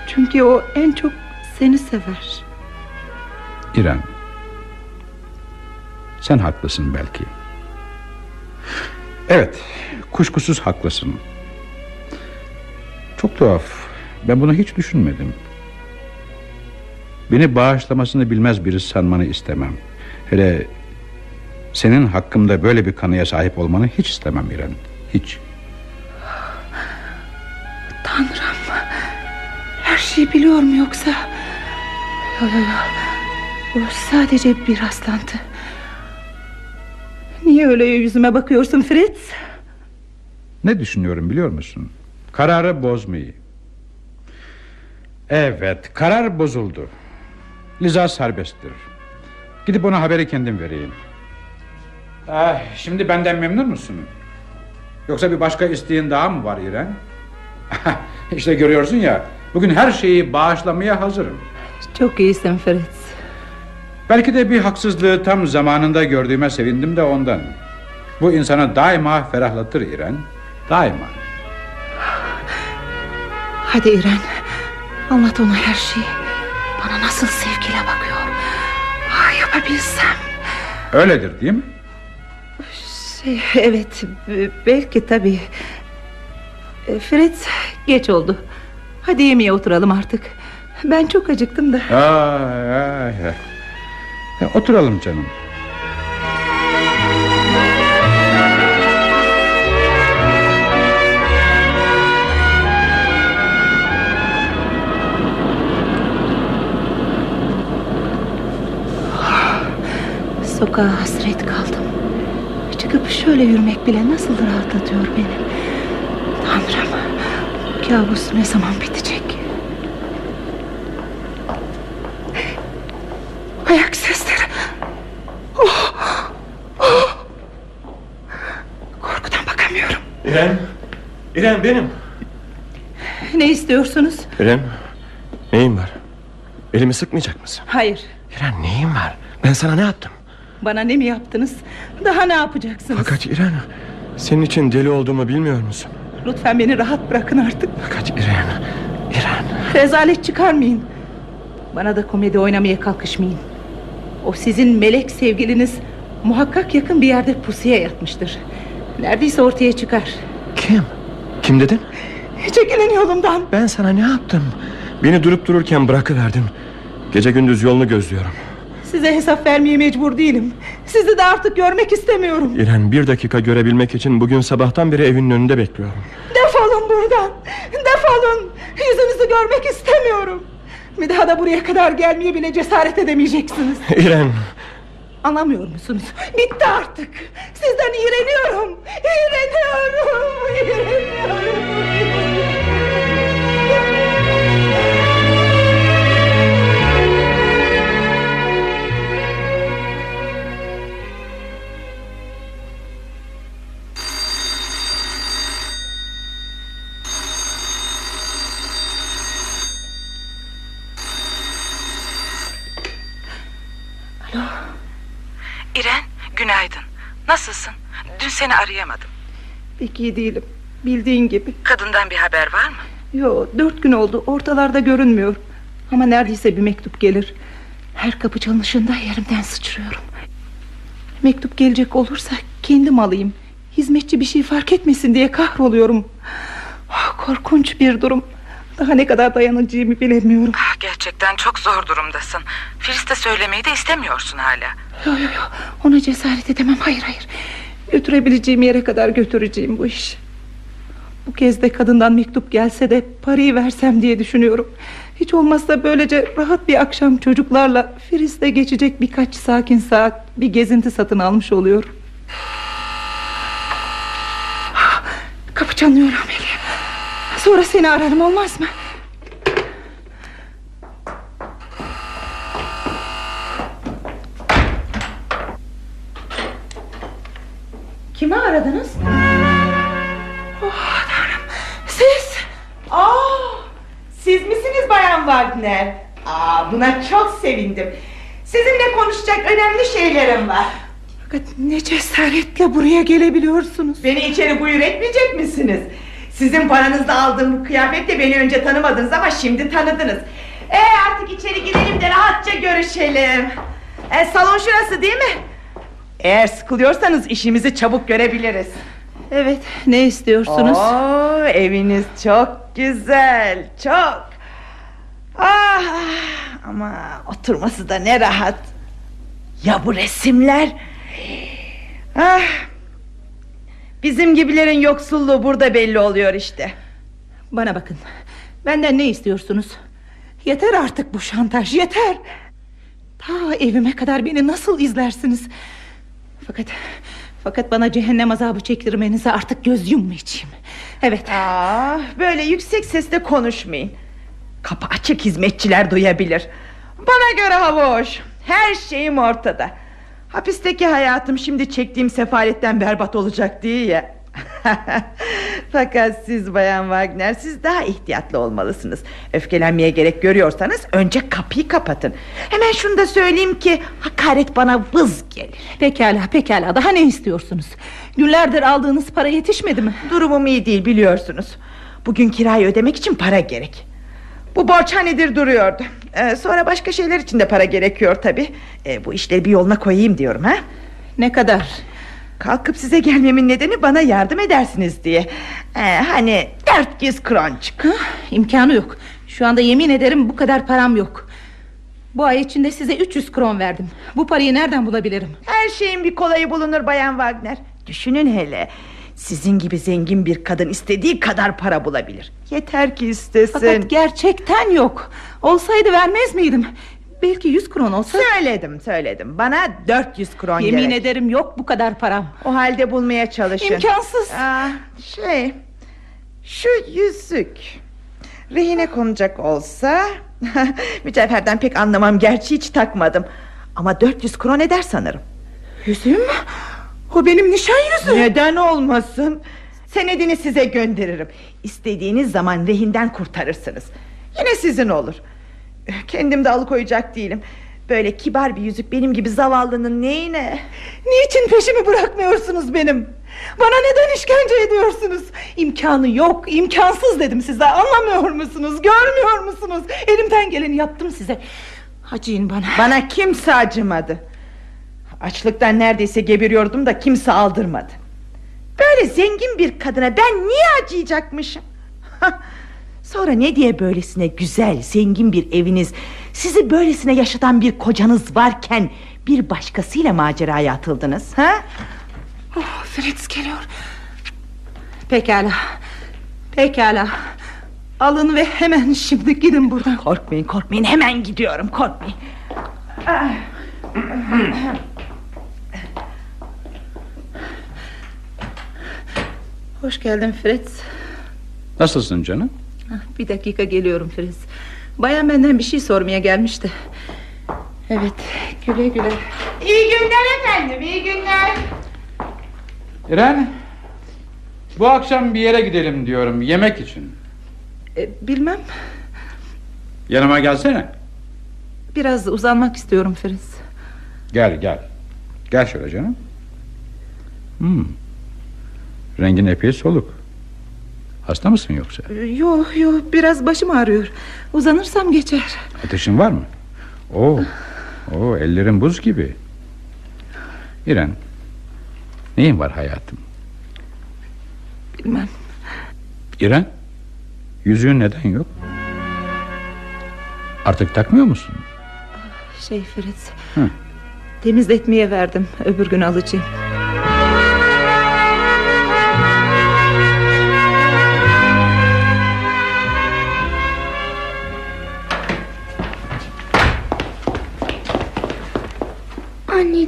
çünkü o en çok seni sever. İrem. Sen haklısın belki. Evet, kuşkusuz haklısın. Çok tuhaf. Ben bunu hiç düşünmedim. Beni bağışlamasını bilmez biri sanmanı istemem. Hele senin hakkımda böyle bir kanıya sahip olmanı hiç istemem İrem. Hiç. Tanrım. Her şeyi biliyor mu yoksa? Yok yok yok. Bu sadece bir rastlantı. Niye öyle yüzüme bakıyorsun Fritz? Ne düşünüyorum biliyor musun? Kararı bozmayı. Evet, karar bozuldu. Liza serbesttir. Gidip ona haberi kendim vereyim. Ah, şimdi benden memnun musun? Yoksa bir başka isteğin daha mı var İren? işte görüyorsun ya, bugün her şeyi bağışlamaya hazırım. Çok iyisin Fritz. Belki de bir haksızlığı tam zamanında gördüğüme sevindim de ondan. Bu insanı daima ferahlatır İren. Daima. Hadi İren. Anlat ona her şeyi. Bana nasıl sevgiyle bakıyor. Ah, yapabilsem. Öyledir değil mi? Şey, evet belki tabii. E, Fritz geç oldu. Hadi yemeğe oturalım artık. Ben çok acıktım da. Ay, ay, ay. Ya, oturalım canım. Sokağa hasret kaldım. Çıkıp şöyle yürümek bile nasıl rahatlatıyor beni. Tanrım, bu kabus ne zaman bitecek? Ayak sesleri. Oh, oh. Korkudan bakamıyorum. İrem, İrem benim. Ne istiyorsunuz? İrem, neyin var? Elimi sıkmayacak mısın? Hayır, İrem neyin var? Ben sana ne yaptım? Bana ne mi yaptınız? Daha ne yapacaksınız? Fakat İrem, senin için deli olduğumu bilmiyor musun? Lütfen beni rahat bırakın artık. Fakat İrem, İrem. Rezalet çıkarmayın. Bana da komedi oynamaya kalkışmayın. O sizin melek sevgiliniz muhakkak yakın bir yerde pusuya yatmıştır. Neredeyse ortaya çıkar. Kim? Kim dedin? Çekilin yolumdan. Ben sana ne yaptım? Beni durup dururken bırakıverdin. Gece gündüz yolunu gözlüyorum. Size hesap vermeye mecbur değilim. Sizi de artık görmek istemiyorum. İren bir dakika görebilmek için bugün sabahtan beri evinin önünde bekliyorum. Defolun buradan. Defolun. Yüzünüzü görmek istemiyorum. Bir daha da buraya kadar gelmeye bile cesaret edemeyeceksiniz. İren. Anlamıyor musunuz? Bitti artık. Sizden iğreniyorum. İğreniyorum. İğreniyorum. Nasılsın? Dün seni arayamadım. Pek iyi değilim. Bildiğin gibi. Kadından bir haber var mı? Yo dört gün oldu ortalarda görünmüyor. Ama neredeyse bir mektup gelir. Her kapı çalınışında yerimden sıçrıyorum. Mektup gelecek olursa kendim alayım. Hizmetçi bir şey fark etmesin diye kahroluyorum. Ah, korkunç bir durum. Daha ne kadar dayanacağımı bilemiyorum. Ah, gerçekten çok zor durumdasın. Filiz'e söylemeyi de istemiyorsun hala. Yo yo yo ona cesaret edemem hayır hayır. Götürebileceğim yere kadar götüreceğim bu iş. Bu kez de kadından mektup gelse de parayı versem diye düşünüyorum. Hiç olmazsa böylece rahat bir akşam çocuklarla Filiz'le geçecek birkaç sakin saat bir gezinti satın almış oluyorum. Kapı çalıyor Amelia. Sonra seni ararım olmaz mı? Kimi aradınız? Oh tanrım siz Aa, Siz misiniz bayan Wagner? Aa, buna çok sevindim Sizinle konuşacak önemli şeylerim var Fakat ne cesaretle buraya gelebiliyorsunuz Beni içeri buyur etmeyecek misiniz? Sizin paranızla aldığım bu kıyafetle beni önce tanımadınız ama şimdi tanıdınız. E artık içeri girelim de rahatça görüşelim. E, salon şurası değil mi? Eğer sıkılıyorsanız işimizi çabuk görebiliriz. Evet ne istiyorsunuz? Oo, eviniz çok güzel, çok. Ah, ama oturması da ne rahat. Ya bu resimler? Ah, bizim gibilerin yoksulluğu burada belli oluyor işte. Bana bakın. Benden ne istiyorsunuz? Yeter artık bu şantaj yeter. Ta evime kadar beni nasıl izlersiniz? Fakat fakat bana cehennem azabı çektirmenize artık göz yummayacağım. Evet. Ah, böyle yüksek sesle konuşmayın. Kapı açık hizmetçiler duyabilir. Bana göre hava hoş. Her şeyim ortada. Hapisteki hayatım şimdi çektiğim sefaletten berbat olacak diye ya. Fakat siz Bayan Wagner siz daha ihtiyatlı olmalısınız. Öfkelenmeye gerek görüyorsanız önce kapıyı kapatın. Hemen şunu da söyleyeyim ki hakaret bana vız gelir. Pekala pekala daha ne istiyorsunuz? Günlerdir aldığınız para yetişmedi mi? Durumum iyi değil biliyorsunuz. Bugün kirayı ödemek için para gerek. Bu borç hanedir duruyordu. Ee, sonra başka şeyler için de para gerekiyor tabi. Ee, bu işleri bir yoluna koyayım diyorum ha. Ne kadar? Kalkıp size gelmemin nedeni bana yardım edersiniz diye. Ee, hani 400 kronçuk. İmkanı yok. Şu anda yemin ederim bu kadar param yok. Bu ay içinde size 300 kron verdim. Bu parayı nereden bulabilirim? Her şeyin bir kolayı bulunur Bayan Wagner. Düşünün hele. Sizin gibi zengin bir kadın istediği kadar para bulabilir. Yeter ki istesin. Fakat gerçekten yok. Olsaydı vermez miydim? Belki 100 kron olsa. Söyledim söyledim. Bana 400 kron Yemin gerek. ederim yok bu kadar param. O halde bulmaya çalışın. İmkansız. Aa, şey, şu yüzük rehine konacak olsa mücevherden pek anlamam. Gerçi hiç takmadım. Ama 400 kron eder sanırım. Yüzüğüm mü? O benim nişan yüzüğüm. Neden olmasın? Senedini size gönderirim. İstediğiniz zaman rehinden kurtarırsınız. Yine sizin olur. Kendim de alıkoyacak değilim. Böyle kibar bir yüzük benim gibi zavallının neyine? Niçin peşimi bırakmıyorsunuz benim? Bana neden işkence ediyorsunuz? İmkanı yok, imkansız dedim size. Anlamıyor musunuz? Görmüyor musunuz? Elimden geleni yaptım size. Acıyın bana. Bana kimse acımadı. Açlıktan neredeyse geberiyordum da kimse aldırmadı. Böyle zengin bir kadına ben niye acıyacakmışım? Sonra ne diye böylesine güzel, zengin bir eviniz, sizi böylesine yaşatan bir kocanız varken bir başkasıyla maceraya atıldınız, ha? Oh, Fritz geliyor. Pekala. Pekala. Alın ve hemen şimdi gidin buradan. Korkmayın, korkmayın. Hemen gidiyorum, korkmayın. Hoş geldin Fritz. Nasılsın canım? Ah, Bir dakika geliyorum Fritz. Bayan benden bir şey sormaya gelmişti. Evet, güle güle. İyi günler efendim, iyi günler. İren Bu akşam bir yere gidelim diyorum yemek için E, bilmem, Yanıma gelsene biraz uzanmak istiyorum Fritz. Gel gel Gel şöyle canım hmm. Rengin epey soluk Hasta mısın yoksa E, Yo yo, biraz başım ağrıyor. Uzanırsam geçer. Ateşin var mı Oo, oo ellerin buz gibi İren Neyin var hayatım Bilmem. İren Yüzüğün neden yok Artık takmıyor musun Şey Fritz. Hı. Temizletmeye verdim. Öbür gün alacağım.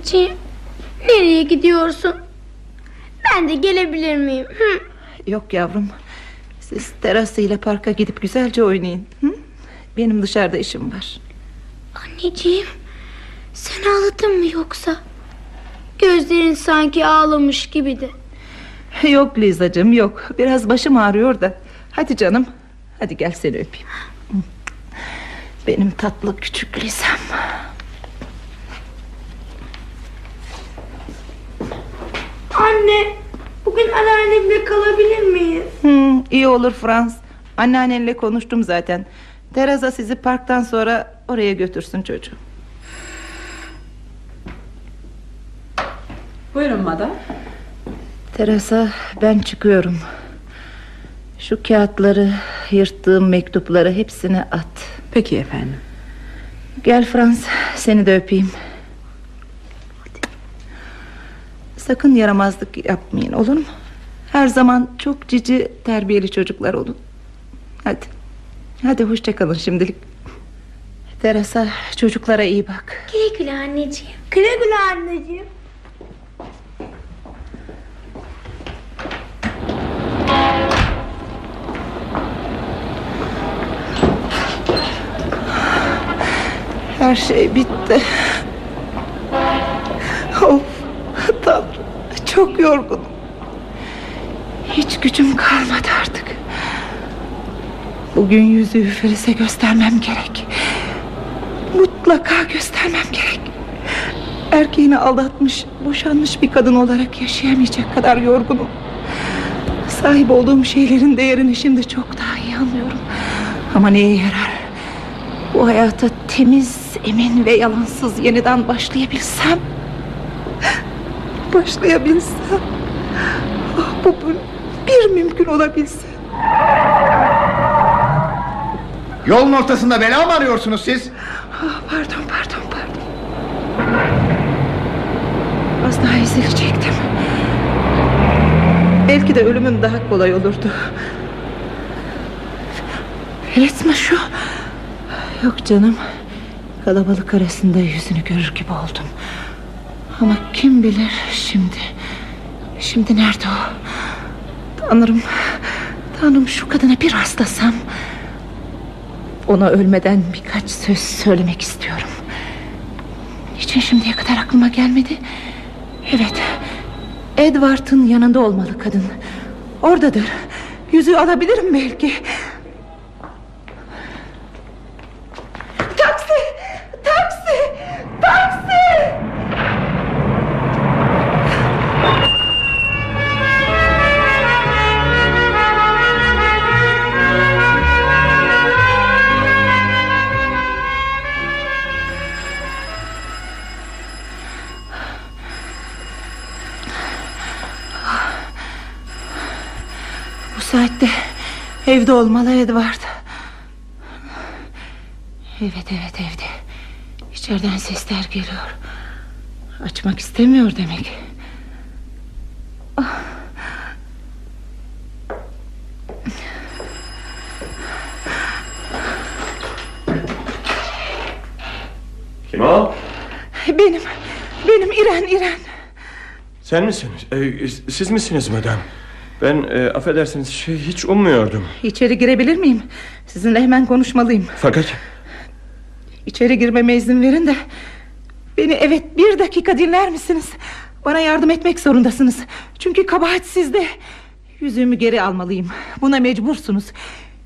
Anneciğim nereye gidiyorsun? Ben de gelebilir miyim? Hı? Yok yavrum. Siz terasıyla parka gidip güzelce oynayın. Hı? Benim dışarıda işim var. Anneciğim sen ağladın mı yoksa? Gözlerin sanki ağlamış gibiydi. Yok Lizacığım yok Biraz başım ağrıyor da Hadi canım Hadi gel seni öpeyim Benim tatlı küçük Lizam Anne bugün anneannemle kalabilir miyiz? hmm, İyi olur Frans Anneannenle konuştum zaten Teresa sizi parktan sonra oraya götürsün çocuğum Buyurun madam. Teresa ben çıkıyorum Şu kağıtları Yırttığım mektupları hepsini at Peki efendim. Gel Frans seni de öpeyim Sakın yaramazlık yapmayın olur mu? Her zaman çok cici terbiyeli çocuklar olun Hadi Hadi hoşça kalın şimdilik Teresa çocuklara iyi bak Güle güle anneciğim. Güle güle anneciğim. Her şey bitti Of Tanrım Çok yorgunum. Hiç gücüm kalmadı artık. Bugün yüzüğü Filiz'e göstermem gerek. Mutlaka göstermem gerek. Erkeğini aldatmış Boşanmış bir kadın olarak yaşayamayacak kadar yorgunum. Sahip olduğum şeylerin değerini şimdi çok daha iyi anlıyorum. Ama neye yarar? Bu hayata temiz, emin ve yalansız yeniden başlayabilsem Başlayabilsem ah, Bu bir, mümkün olabilse. Yolun ortasında bela mı arıyorsunuz siz? Ah, Pardon pardon pardon. Az daha ezilecektim Belki de ölümüm daha kolay olurdu. Mi şu. Yok canım Kalabalık arasında yüzünü görür gibi oldum Ama kim bilir şimdi? Şimdi nerede o? Tanrım Tanrım şu kadına bir rastlasam. Ona ölmeden birkaç söz söylemek istiyorum. Niçin şimdiye kadar aklıma gelmedi? Evet Edward'ın yanında olmalı kadın. Oradadır. Yüzüğü alabilirim belki evde olmalı Edward. Evet evet evde. İçeriden sesler geliyor. Açmak istemiyor demek. Ah. Kim o? Benim, benim İren, İren. Sen misiniz? Ee, siz misiniz madam? Ben e, affedersiniz şey hiç ummuyordum. İçeri girebilir miyim? Sizinle hemen konuşmalıyım. Fakat İçeri girmeme izin verin de Beni evet bir dakika dinler misiniz? Bana yardım etmek zorundasınız. Çünkü kabahat sizde. Yüzüğümü geri almalıyım. Buna mecbursunuz.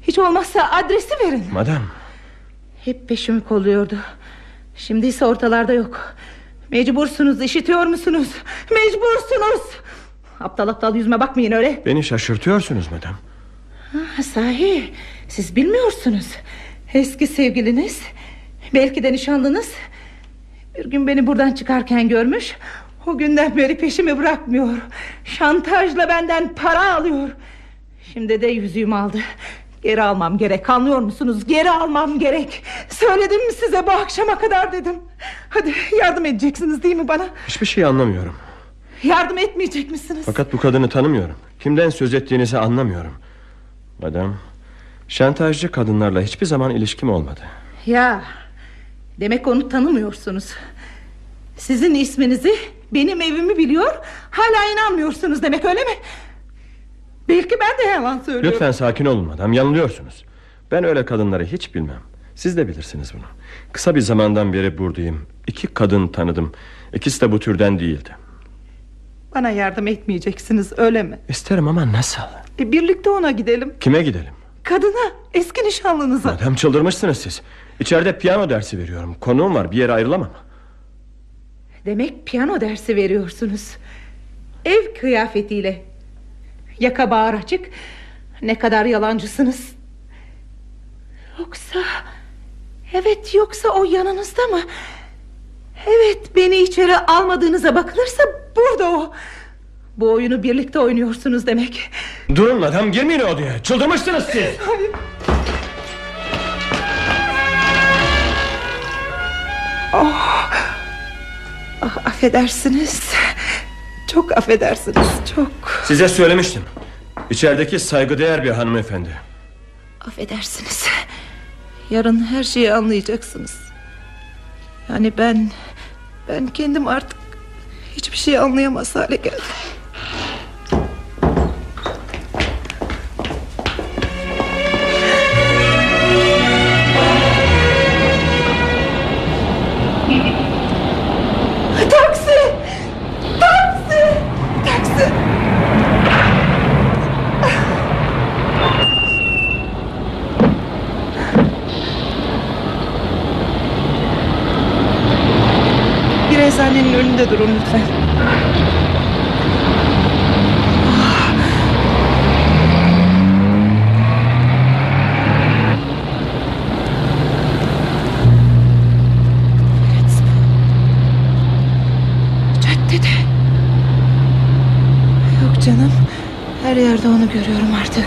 Hiç olmazsa adresi verin. Madam. Hep peşimi kolluyordu. Şimdi ise ortalarda yok. Mecbursunuz işitiyor musunuz? Mecbursunuz Aptal aptal yüzüme bakmayın öyle. Beni şaşırtıyorsunuz madam. ha, Sahi siz bilmiyorsunuz. Eski sevgiliniz Belki de nişanlınız. Bir gün beni buradan çıkarken görmüş O günden beri peşimi bırakmıyor. Şantajla benden para alıyor. Şimdi de yüzüğümü aldı. Geri almam gerek anlıyor musunuz? Geri almam gerek. Söyledim mi size bu akşama kadar dedim. Hadi yardım edeceksiniz değil mi bana? Hiçbir şey anlamıyorum. Yardım etmeyecek misiniz Fakat bu kadını tanımıyorum. Kimden söz ettiğinizi anlamıyorum. Madam, şantajcı kadınlarla hiçbir zaman ilişkim olmadı. Ya demek onu tanımıyorsunuz Sizin isminizi Benim evimi biliyor Hala inanmıyorsunuz demek öyle mi Belki ben de yalan söylüyorum Lütfen sakin olun madam, yanılıyorsunuz. Ben öyle kadınları hiç bilmem. Siz de bilirsiniz bunu. Kısa bir zamandan beri buradayım. İki kadın tanıdım. İkisi de bu türden değildi. Bana yardım etmeyeceksiniz öyle mi? İsterim ama nasıl? E, birlikte ona gidelim. Kime gidelim? Kadına, eski nişanlınıza. Madem çıldırmışsınız siz. İçeride piyano dersi veriyorum. Konuğum var bir yere ayrılamam. Demek piyano dersi veriyorsunuz. Ev kıyafetiyle. Yaka bağır açık. Ne kadar yalancısınız. Yoksa... Evet yoksa o yanınızda mı? Evet beni içeri almadığınıza bakılırsa burada o. Bu oyunu birlikte oynuyorsunuz demek. Durun adam girmeyin odaya. Çıldırmışsınız siz. Hayır. Oh. Ah, affedersiniz. Çok affedersiniz çok. Size söylemiştim. İçerideki saygıdeğer bir hanımefendi. Affedersiniz. Yarın her şeyi anlayacaksınız. Yani ben... Ben kendim artık... Hiçbir şey anlayamaz hale geldim. Önünde durun lütfen. Caddede. Yok canım. Her yerde onu görüyorum artık.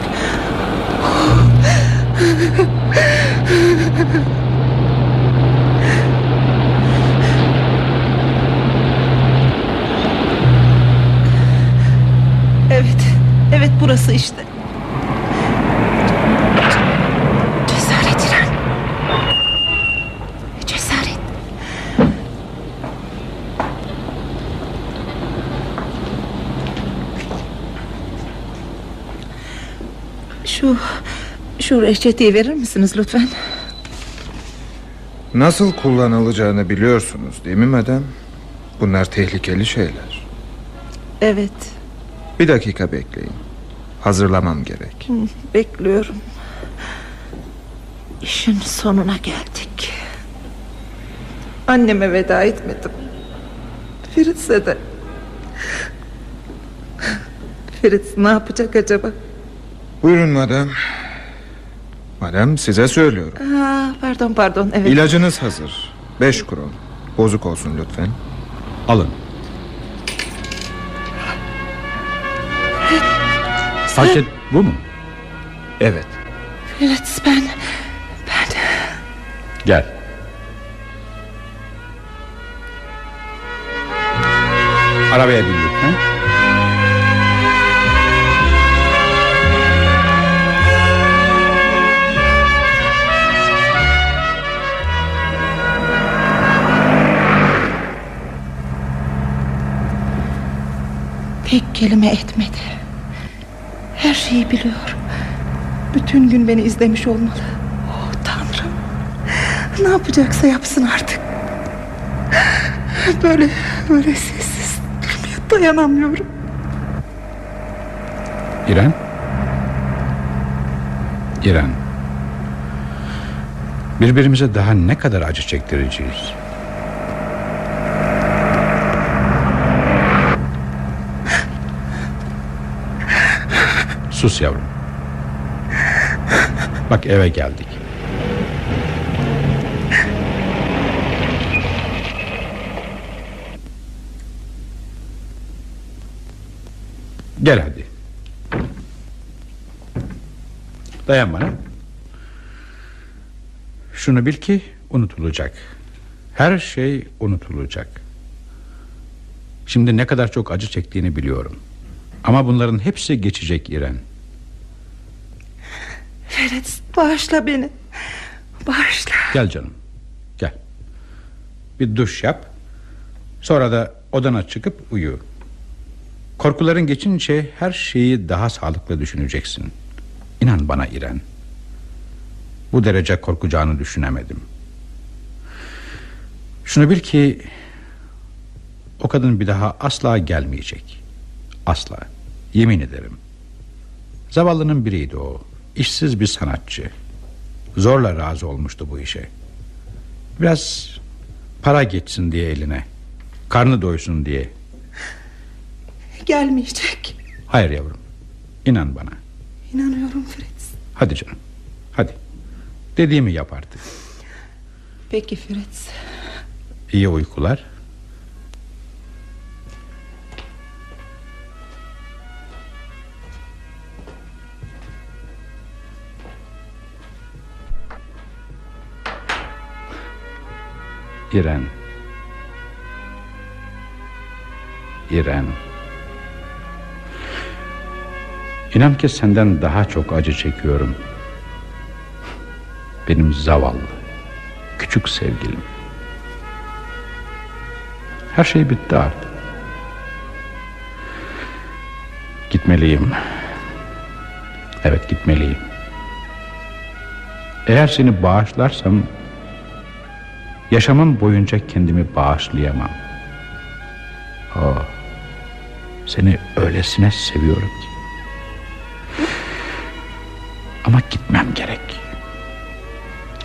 Evet burası işte. Cesaret İrem. Cesaret. Şu şu reçeteyi verir misiniz lütfen? Nasıl kullanılacağını biliyorsunuz değil mi madem? Bunlar tehlikeli şeyler. Evet. Bir dakika bekleyin. Hazırlamam gerek. Bekliyorum. İşin sonuna geldik. Anneme veda etmedim. Fritz'e de. Fritz ne yapacak acaba? Buyurun madem. Madem size söylüyorum. Aa, pardon pardon evet. İlacınız hazır. Beş kron. Bozuk olsun lütfen. Alın. Paket bu mu? Evet. Fritz ben Gel. Arabaya bin lütfen. tek kelime etmedi. Her şeyi biliyor. Bütün gün beni izlemiş olmalı. Oh tanrım. Ne yapacaksa yapsın artık. Böyle böyle sessiz dayanamıyorum. İren. İren. Birbirimize daha ne kadar acı çektireceğiz? Sus yavrum. Bak eve geldik. Gel hadi. Dayan bana. Şunu bil ki unutulacak. Her şey unutulacak. Şimdi ne kadar çok acı çektiğini biliyorum. Ama bunların hepsi geçecek İren. Ferit bağışla beni. Bağışla. Gel canım. Gel. Bir duş yap. Sonra da odana çıkıp uyu. Korkuların geçince her şeyi daha sağlıklı düşüneceksin. İnan bana İren. Bu derece korkacağını düşünemedim. Şunu bil ki o kadın bir daha asla gelmeyecek. Asla. Yemin ederim. Zavallının biriydi o. İşsiz bir sanatçı. Zorla razı olmuştu bu işe. Biraz para geçsin diye eline. Karnı doysun diye. Gelmeyecek. Hayır yavrum. İnan bana. İnanıyorum Fritz. Hadi canım. Hadi. Dediğimi yap artık. Peki Fritz. İyi uykular. İren. İren. İnan ki senden daha çok acı çekiyorum. Benim zavallı, küçük sevgilim. Her şey bitti artık. Gitmeliyim. Evet gitmeliyim. Eğer seni bağışlarsam yaşamım boyunca kendimi bağışlayamam. Oh, seni öylesine seviyorum ki. Ama gitmem gerek.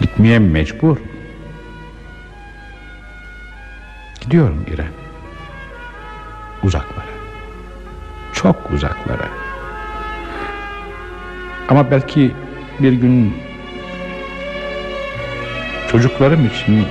Gitmeye mecbur. Gidiyorum İrem. Uzaklara. Çok uzaklara. Ama belki bir gün çocuklarım için